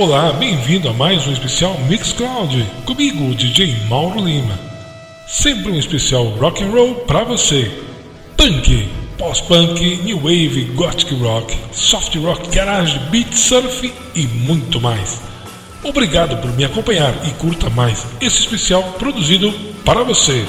Olá, bem-vindo a mais um especial Mixcloud, comigo, DJ Mauro Lima. Sempre um especial rock and roll para você. Punk, pós-punk, new wave, gothic rock, soft rock, garage, beat surf e muito mais. Obrigado por me acompanhar e curta mais esse especial produzido para você.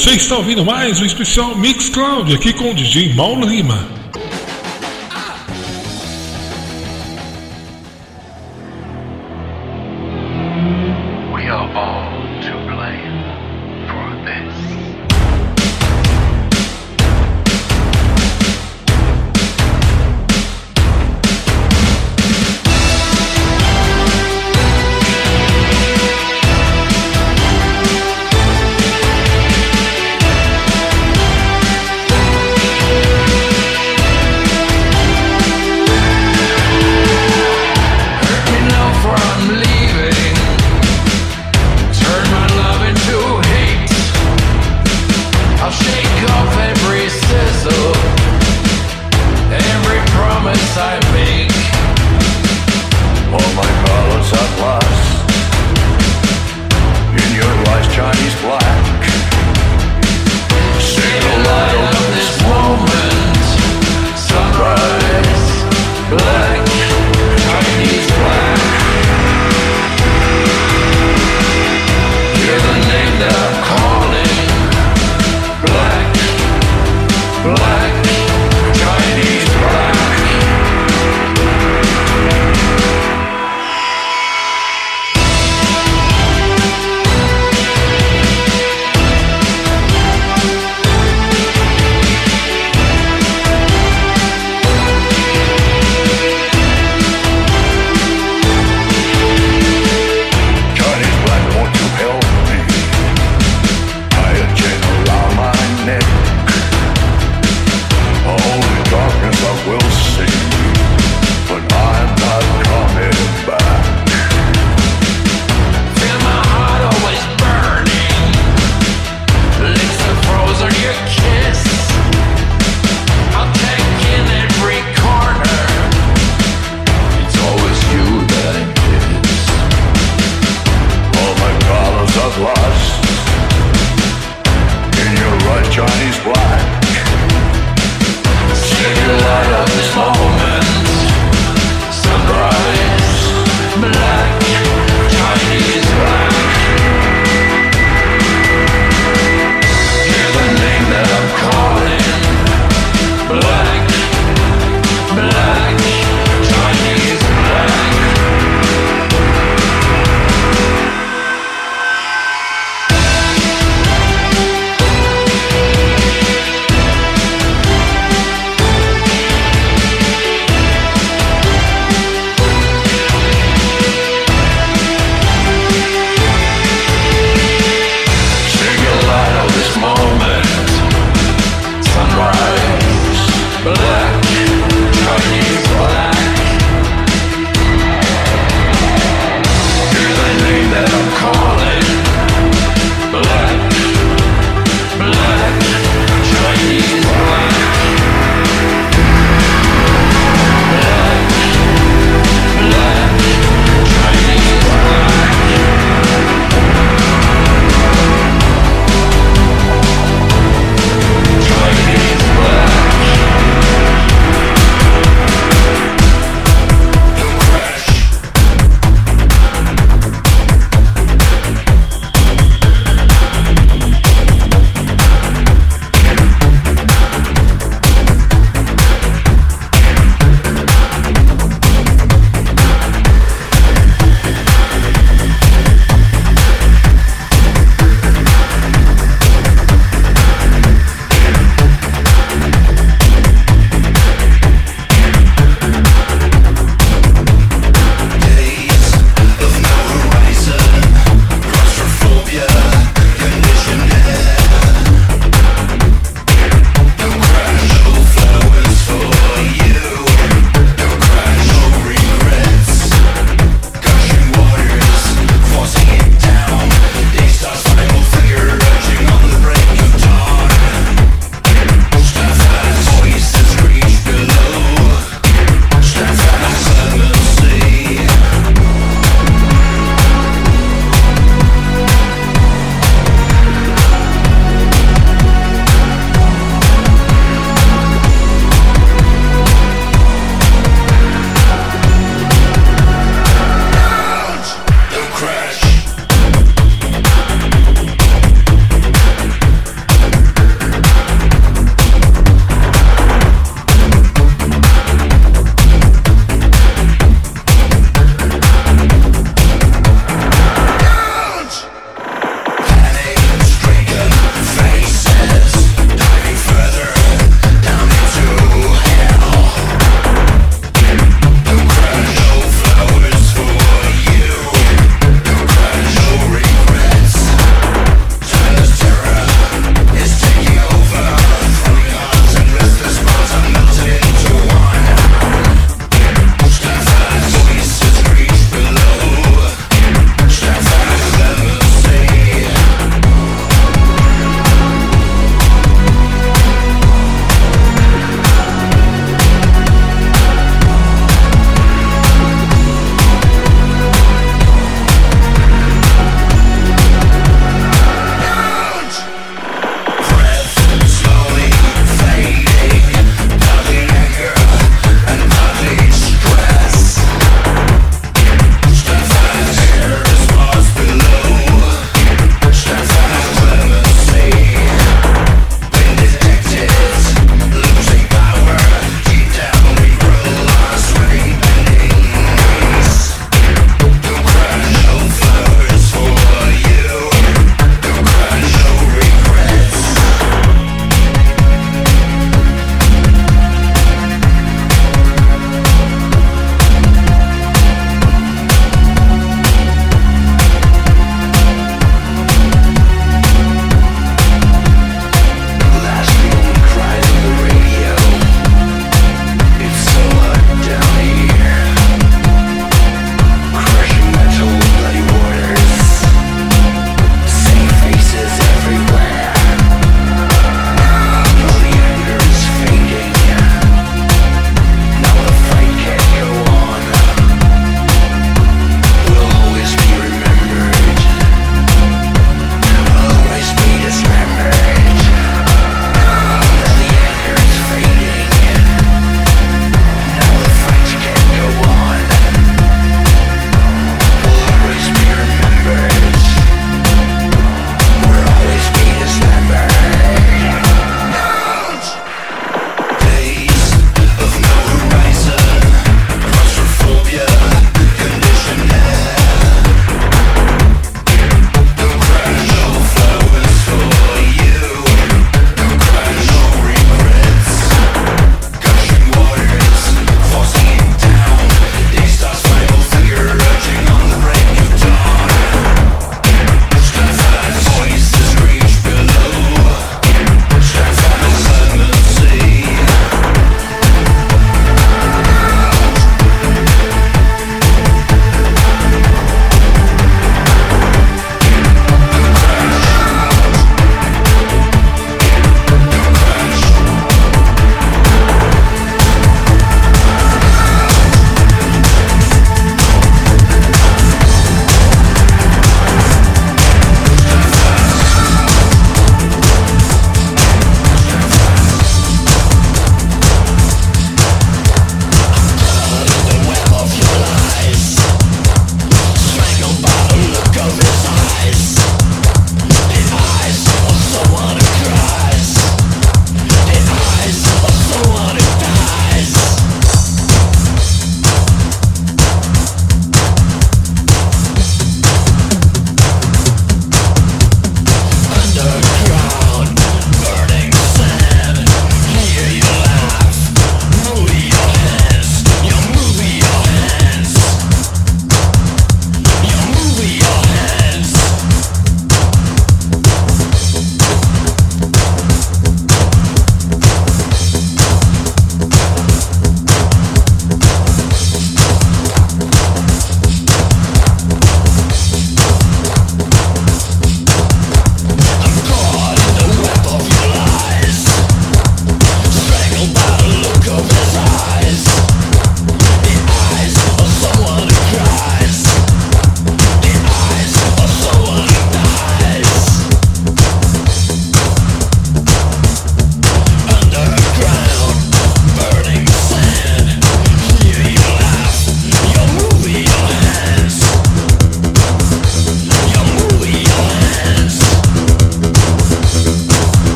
Você está ouvindo mais um especial Mix Cloud aqui com o DJ Mauro Lima.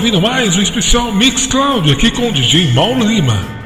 Ouvindo mais o especial Mix Cloud aqui com o DJ Mauro Lima.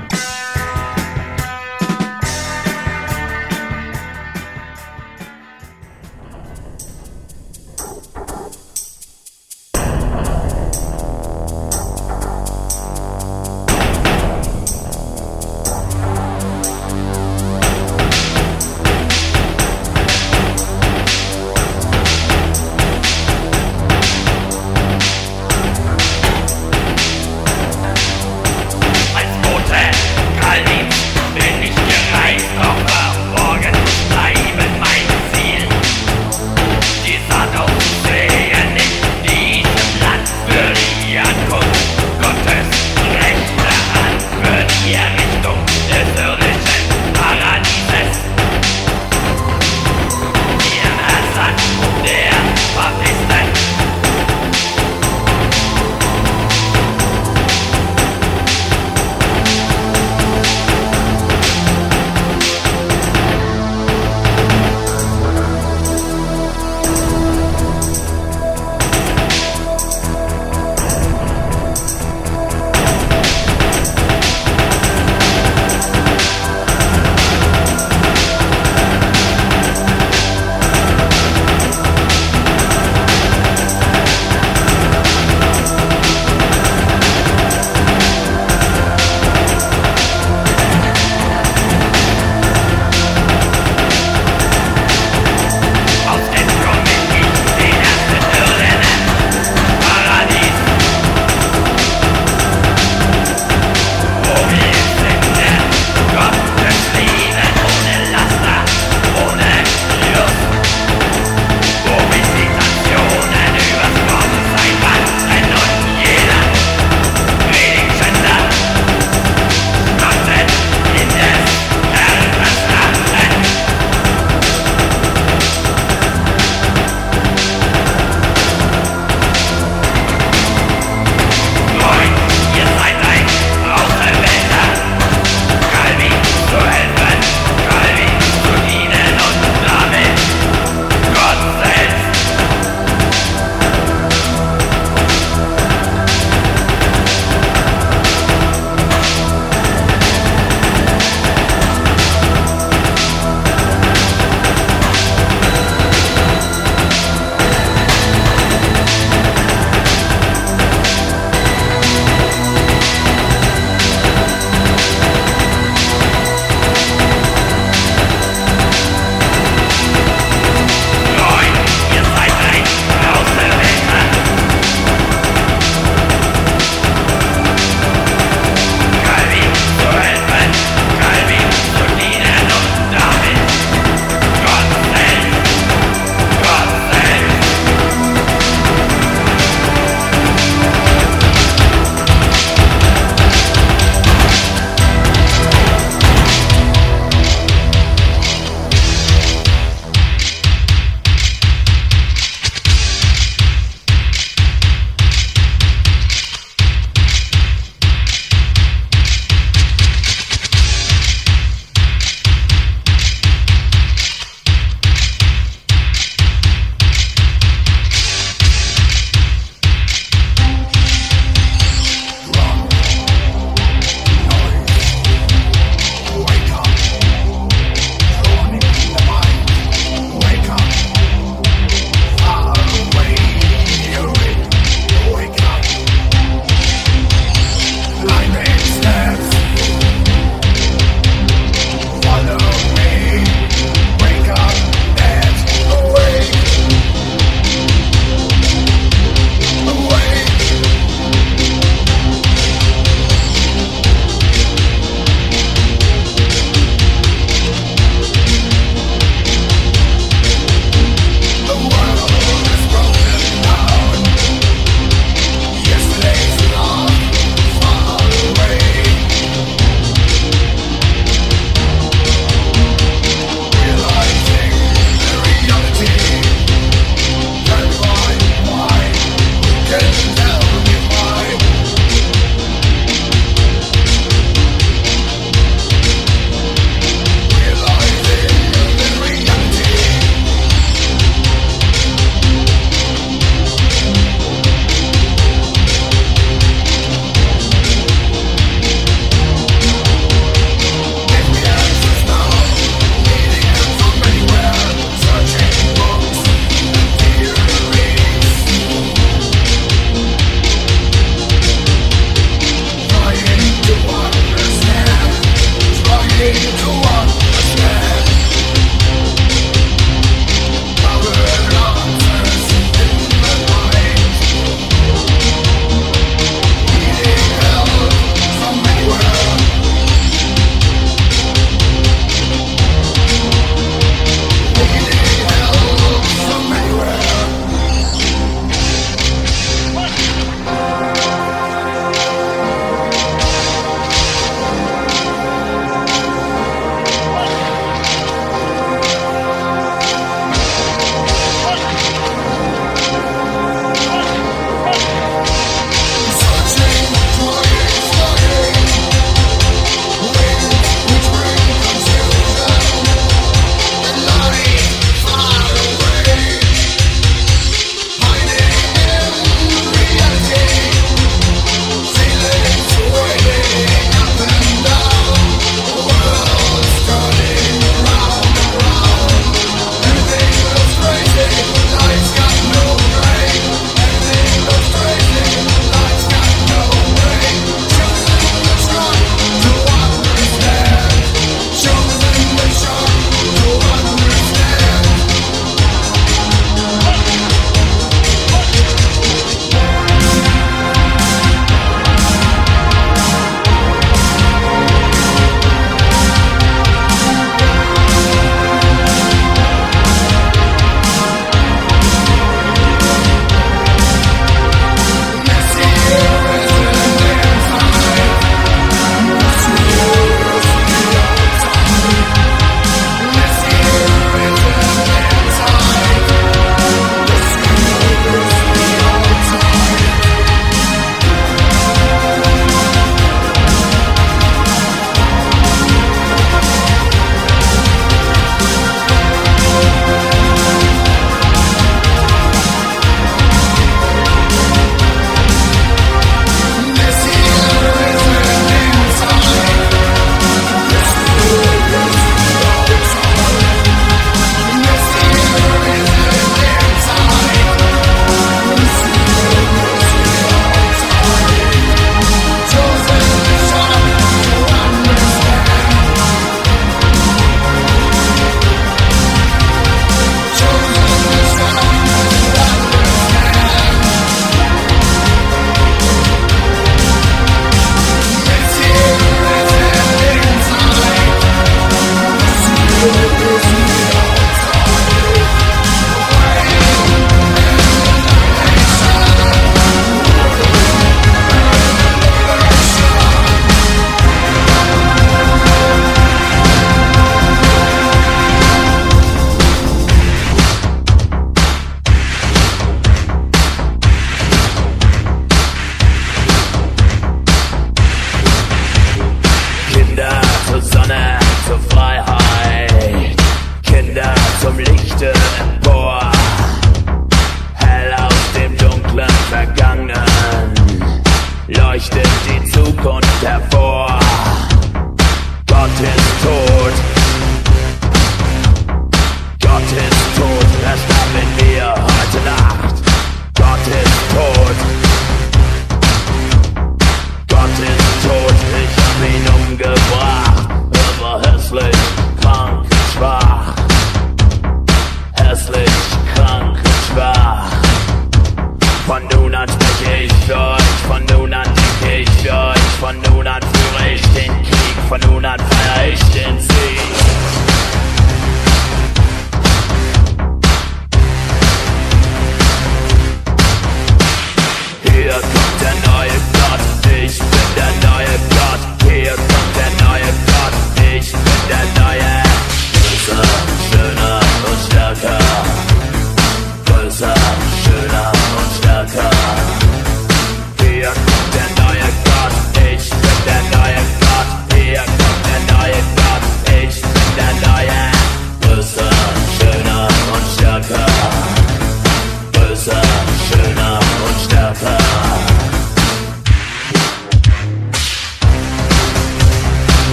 you do?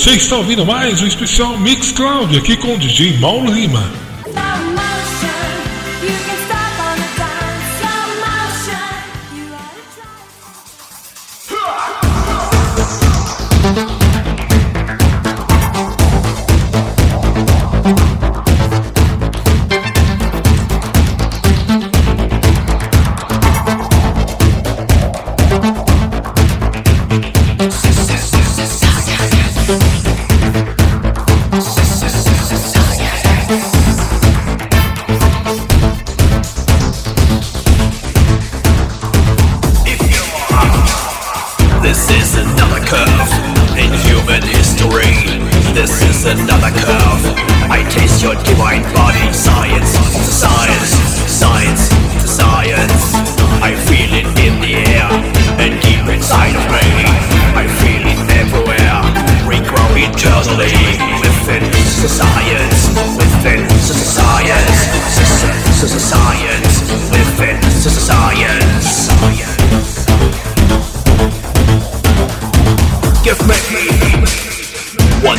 Você está ouvindo mais um especial Mix Cloud aqui com o DJ Mauro Lima.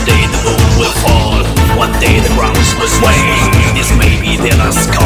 One day the moon will fall, one day the ground will sway. This may be the last call.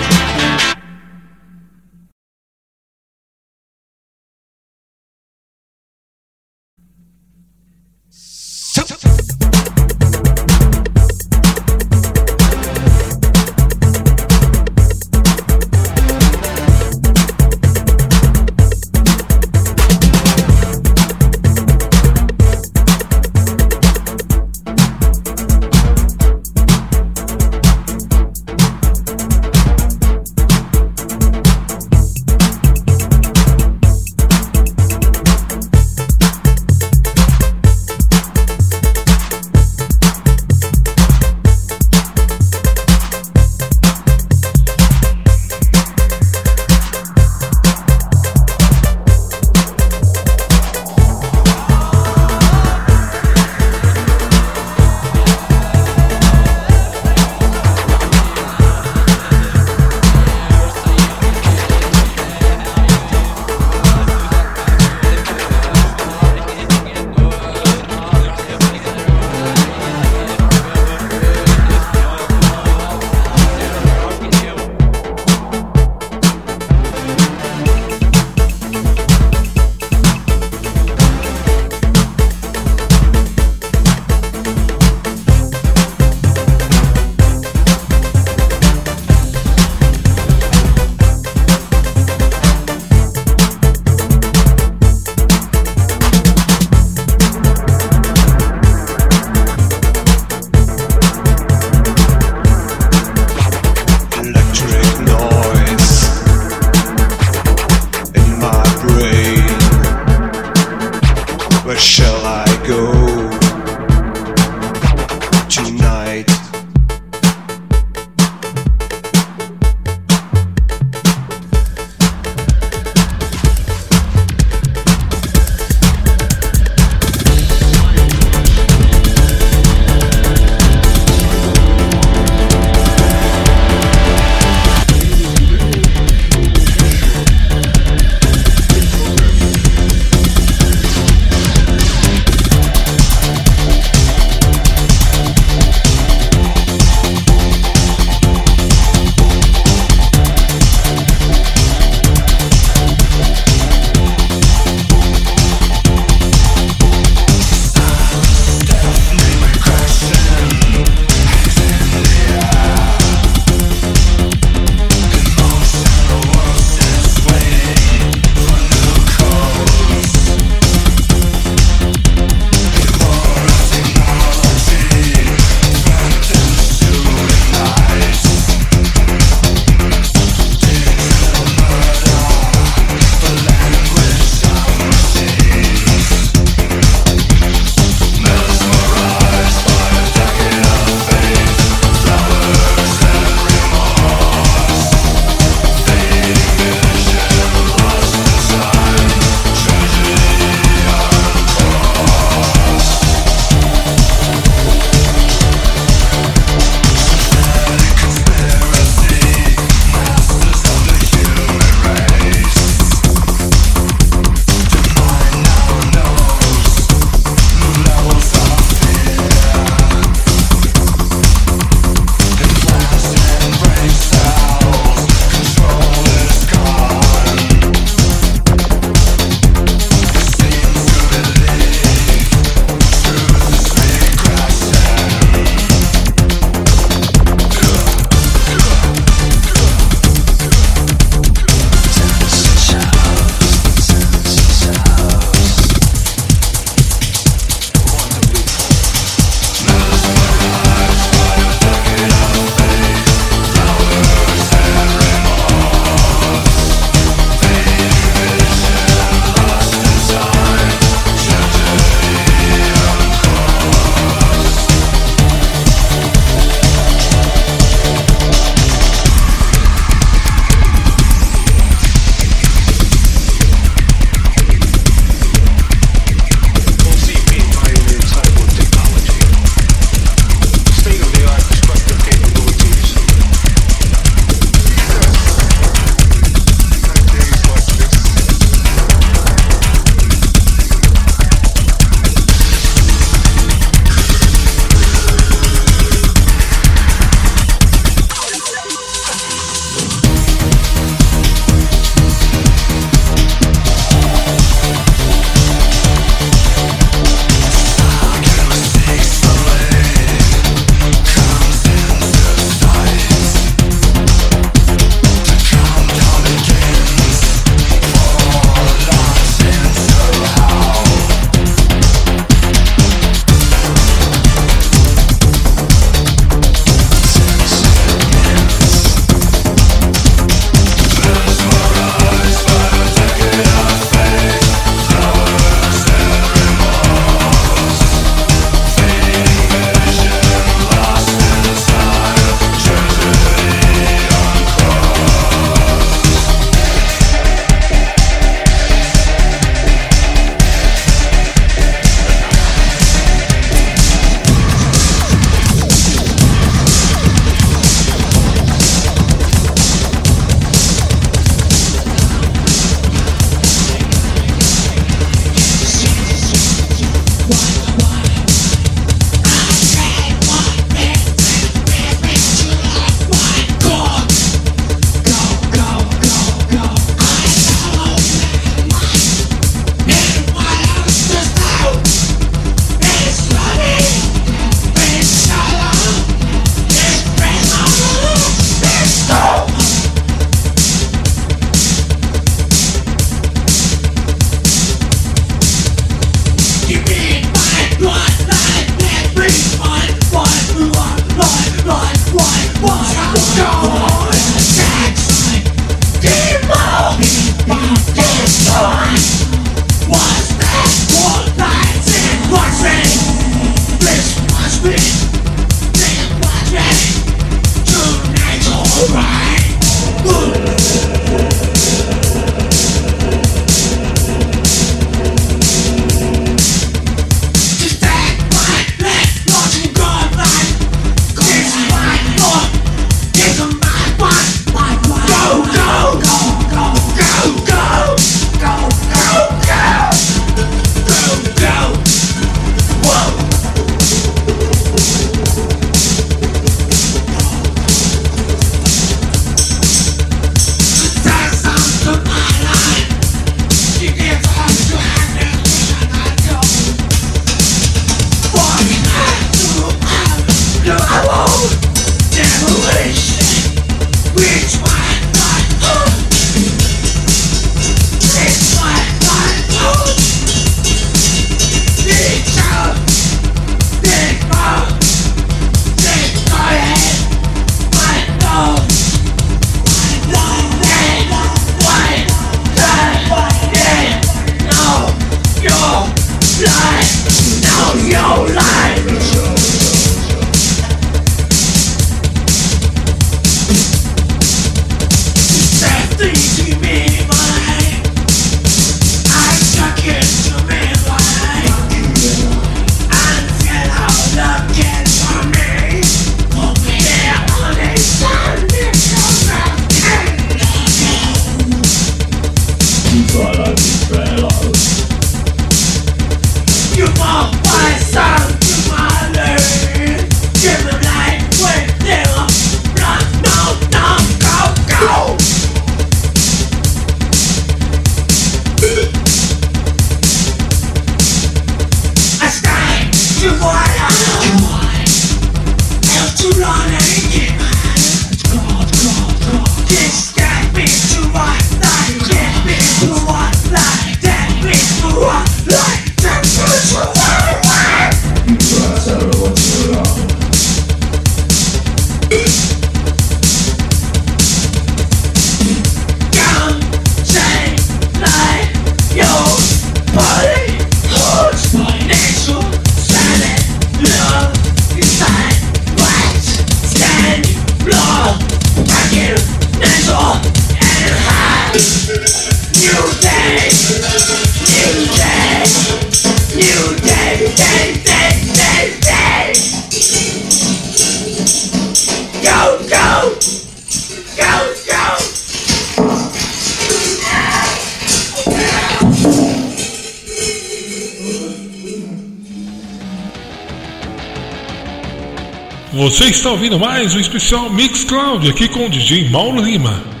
Está ouvindo mais um especial Mix Cloud aqui com o DJ Mauro Lima.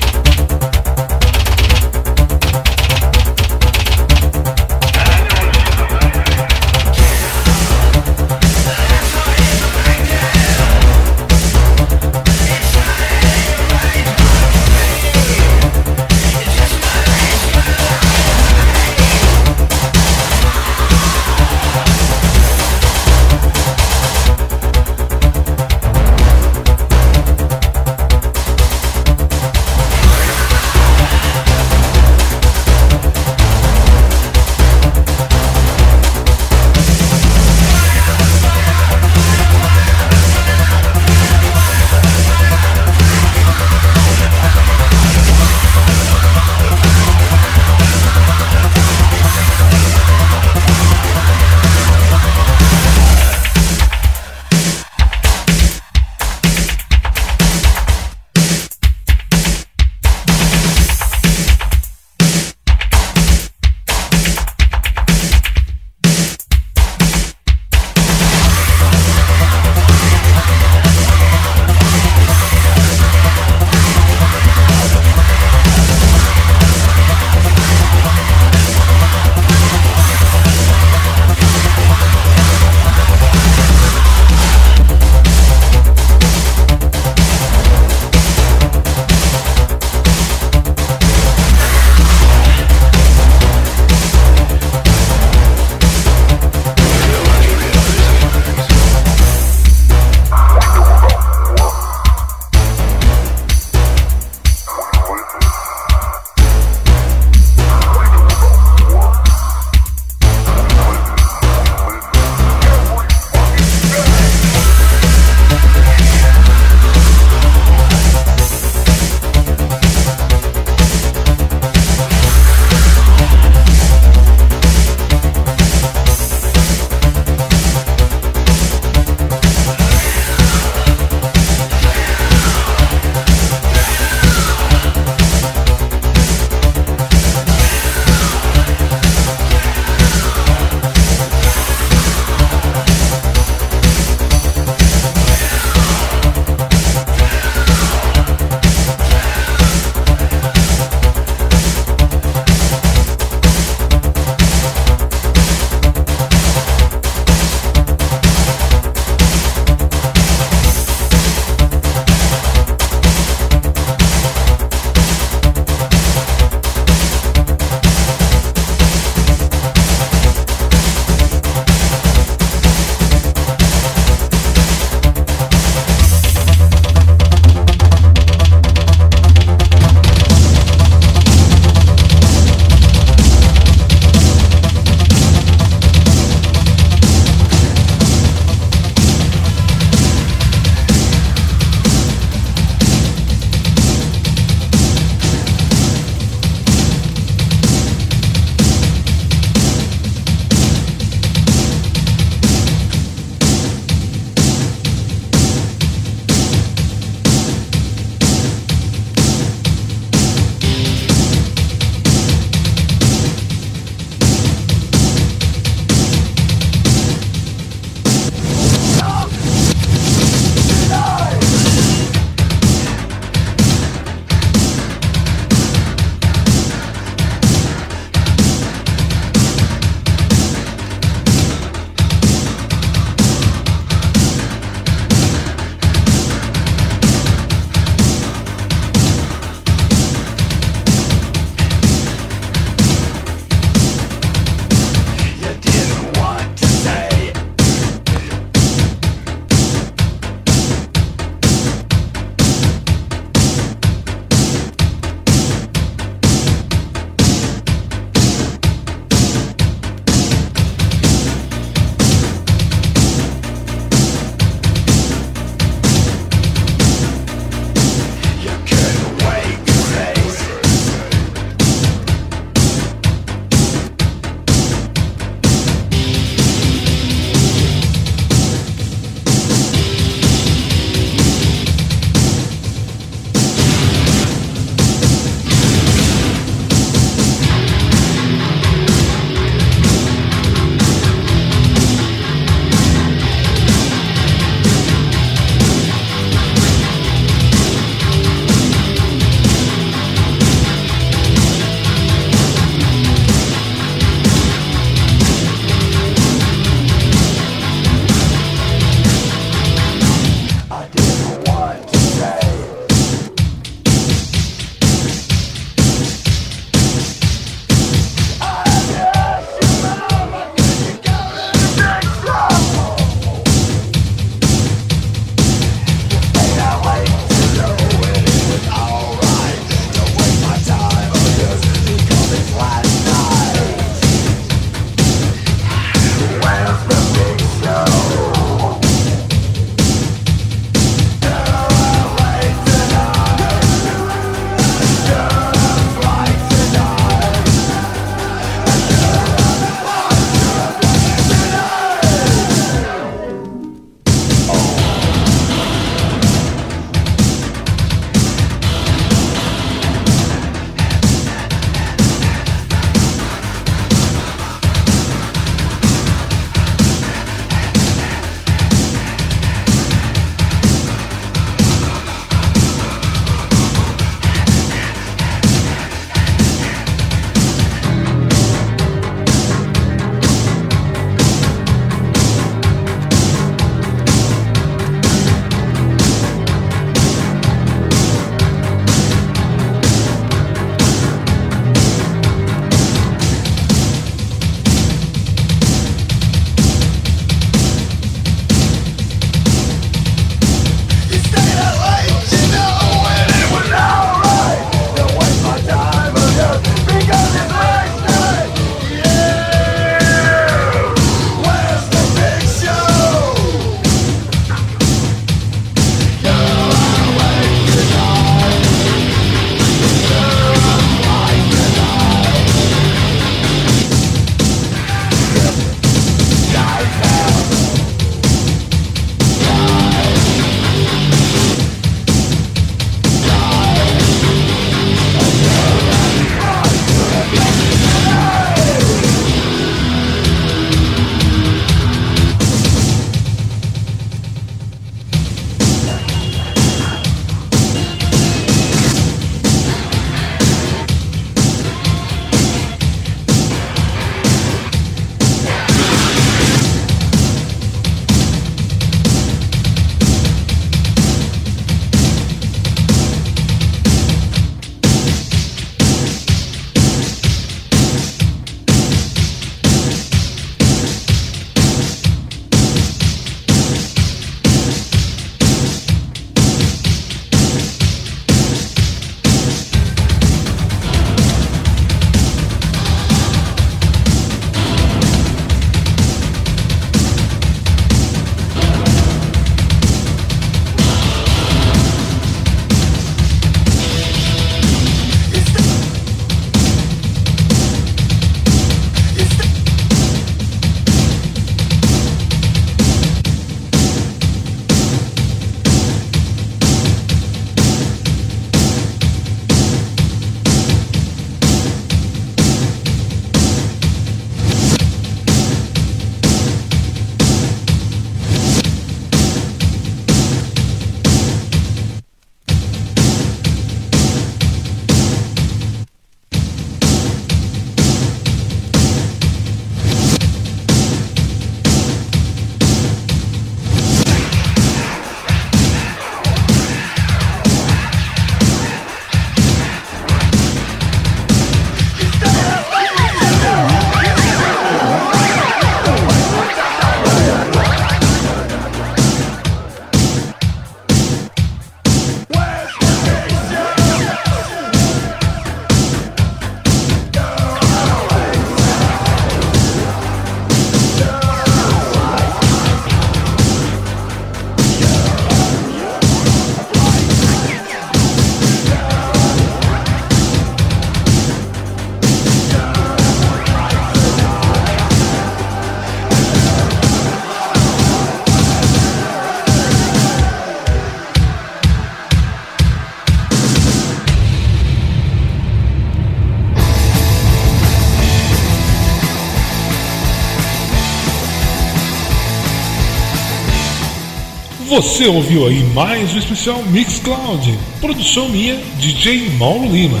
Você ouviu aí mais um especial Mixcloud, produção minha, DJ Mauro Lima.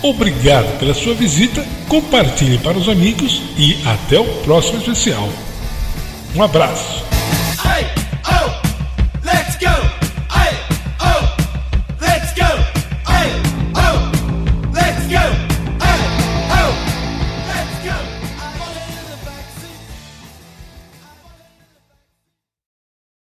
Obrigado pela sua visita, compartilhe para os amigos e até o próximo especial. Um abraço.